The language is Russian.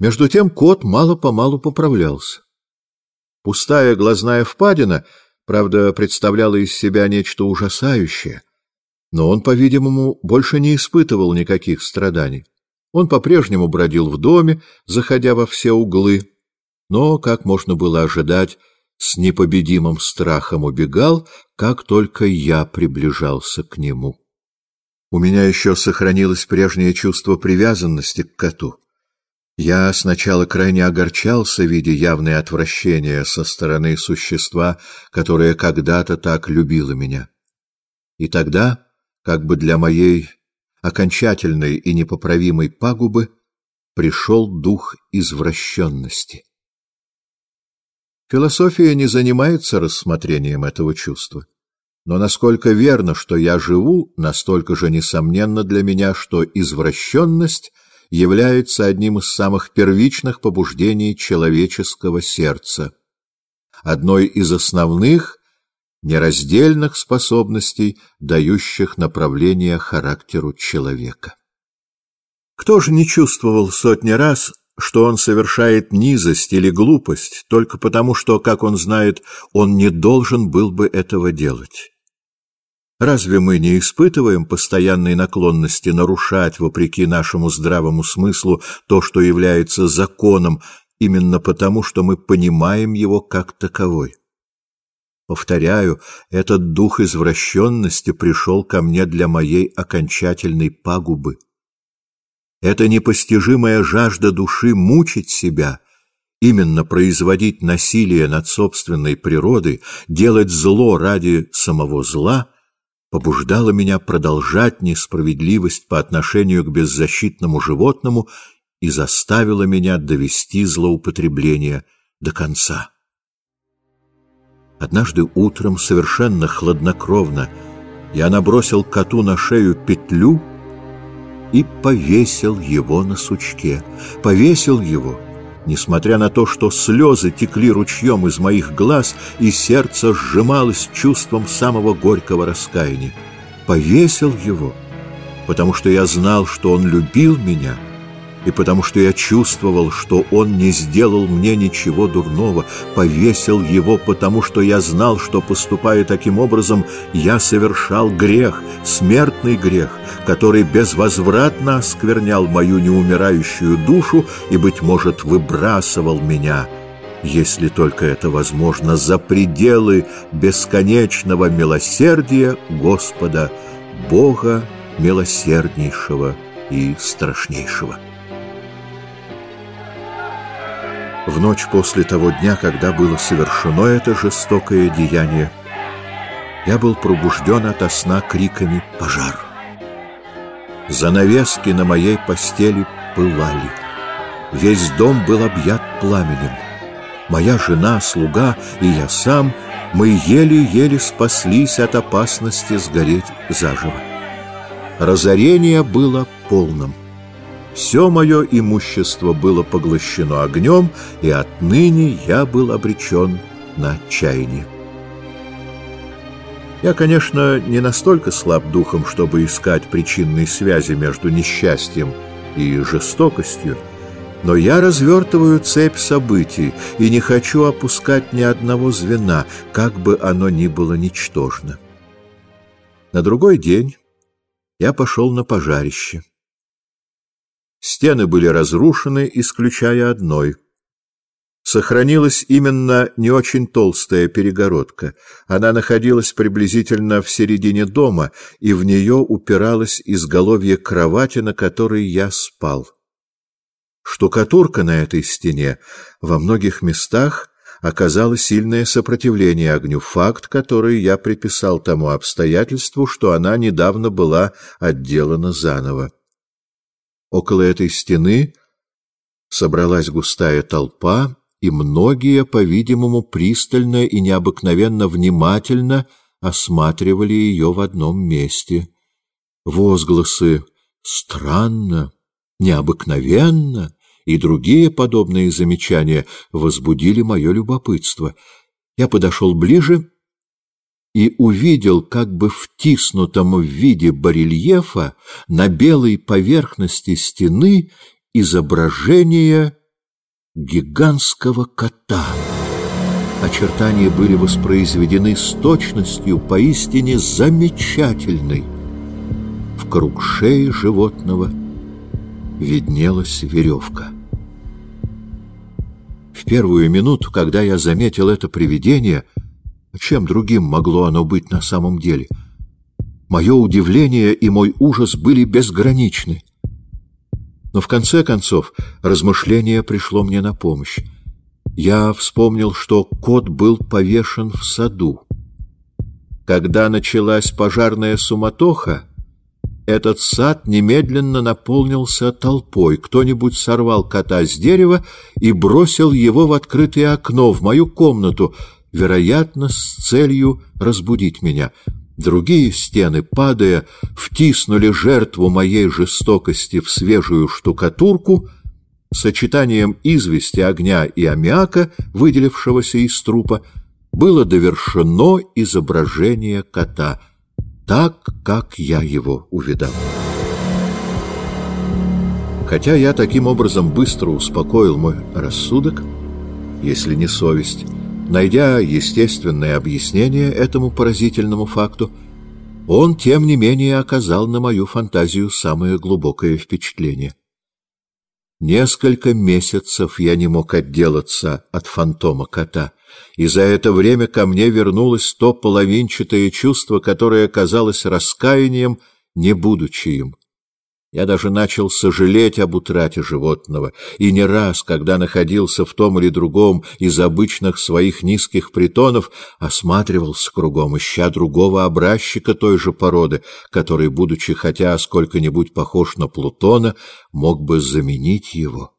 Между тем кот мало-помалу поправлялся. Пустая глазная впадина, правда, представляла из себя нечто ужасающее, но он, по-видимому, больше не испытывал никаких страданий. Он по-прежнему бродил в доме, заходя во все углы, но, как можно было ожидать, с непобедимым страхом убегал, как только я приближался к нему. У меня еще сохранилось прежнее чувство привязанности к коту. Я сначала крайне огорчался, видя явное отвращение со стороны существа, которое когда-то так любило меня. И тогда, как бы для моей окончательной и непоправимой пагубы, пришел дух извращенности. Философия не занимается рассмотрением этого чувства. Но насколько верно, что я живу, настолько же несомненно для меня, что извращенность является одним из самых первичных побуждений человеческого сердца, одной из основных нераздельных способностей, дающих направление характеру человека. Кто же не чувствовал сотни раз что он совершает низость или глупость только потому, что, как он знает, он не должен был бы этого делать. Разве мы не испытываем постоянной наклонности нарушать, вопреки нашему здравому смыслу, то, что является законом, именно потому, что мы понимаем его как таковой? Повторяю, этот дух извращенности пришел ко мне для моей окончательной пагубы. Эта непостижимая жажда души мучить себя, именно производить насилие над собственной природой, делать зло ради самого зла, побуждала меня продолжать несправедливость по отношению к беззащитному животному и заставила меня довести злоупотребление до конца. Однажды утром, совершенно хладнокровно, я набросил коту на шею петлю — и повесил его на сучке. Повесил его, несмотря на то, что слезы текли ручьем из моих глаз, и сердце сжималось чувством самого горького раскаяния. Повесил его, потому что я знал, что он любил меня — и потому что я чувствовал, что он не сделал мне ничего дурного, повесил его, потому что я знал, что, поступая таким образом, я совершал грех, смертный грех, который безвозвратно осквернял мою неумирающую душу и, быть может, выбрасывал меня, если только это возможно, за пределы бесконечного милосердия Господа, Бога милосерднейшего и страшнейшего. В ночь после того дня, когда было совершено это жестокое деяние, я был пробужден ото сна криками «Пожар!». Занавески на моей постели пылали. Весь дом был объят пламенем. Моя жена, слуга и я сам, мы еле-еле спаслись от опасности сгореть заживо. Разорение было полным. Все мое имущество было поглощено огнем, и отныне я был обречен на отчаяние. Я, конечно, не настолько слаб духом, чтобы искать причинной связи между несчастьем и жестокостью, но я развертываю цепь событий и не хочу опускать ни одного звена, как бы оно ни было ничтожно. На другой день я пошел на пожарище. Стены были разрушены, исключая одной. Сохранилась именно не очень толстая перегородка. Она находилась приблизительно в середине дома, и в нее упиралось изголовье кровати, на которой я спал. Штукатурка на этой стене во многих местах оказала сильное сопротивление огню, факт, который я приписал тому обстоятельству, что она недавно была отделана заново. Около этой стены собралась густая толпа, и многие, по-видимому, пристально и необыкновенно внимательно осматривали ее в одном месте. Возгласы «странно», «необыкновенно» и другие подобные замечания возбудили мое любопытство. Я подошел ближе и увидел как бы втиснутом в виде барельефа на белой поверхности стены изображение гигантского кота. Очертания были воспроизведены с точностью поистине замечательной. В круг шеи животного виднелась веревка. В первую минуту, когда я заметил это привидение, чем другим могло оно быть на самом деле, мое удивление и мой ужас были безграничны. Но в конце концов размышление пришло мне на помощь. Я вспомнил, что кот был повешен в саду. Когда началась пожарная суматоха, этот сад немедленно наполнился толпой. Кто-нибудь сорвал кота с дерева и бросил его в открытое окно в мою комнату, вероятно, с целью разбудить меня. Другие стены, падая, втиснули жертву моей жестокости в свежую штукатурку, сочетанием извести, огня и аммиака, выделившегося из трупа, было довершено изображение кота, так, как я его увидал. Хотя я таким образом быстро успокоил мой рассудок, если не совесть, Найдя естественное объяснение этому поразительному факту, он, тем не менее, оказал на мою фантазию самое глубокое впечатление. Несколько месяцев я не мог отделаться от фантома кота, и за это время ко мне вернулось то половинчатое чувство, которое казалось раскаянием, не будучи им. Я даже начал сожалеть об утрате животного, и не раз, когда находился в том или другом из обычных своих низких притонов, осматривался кругом, ища другого образчика той же породы, который, будучи хотя сколько-нибудь похож на Плутона, мог бы заменить его.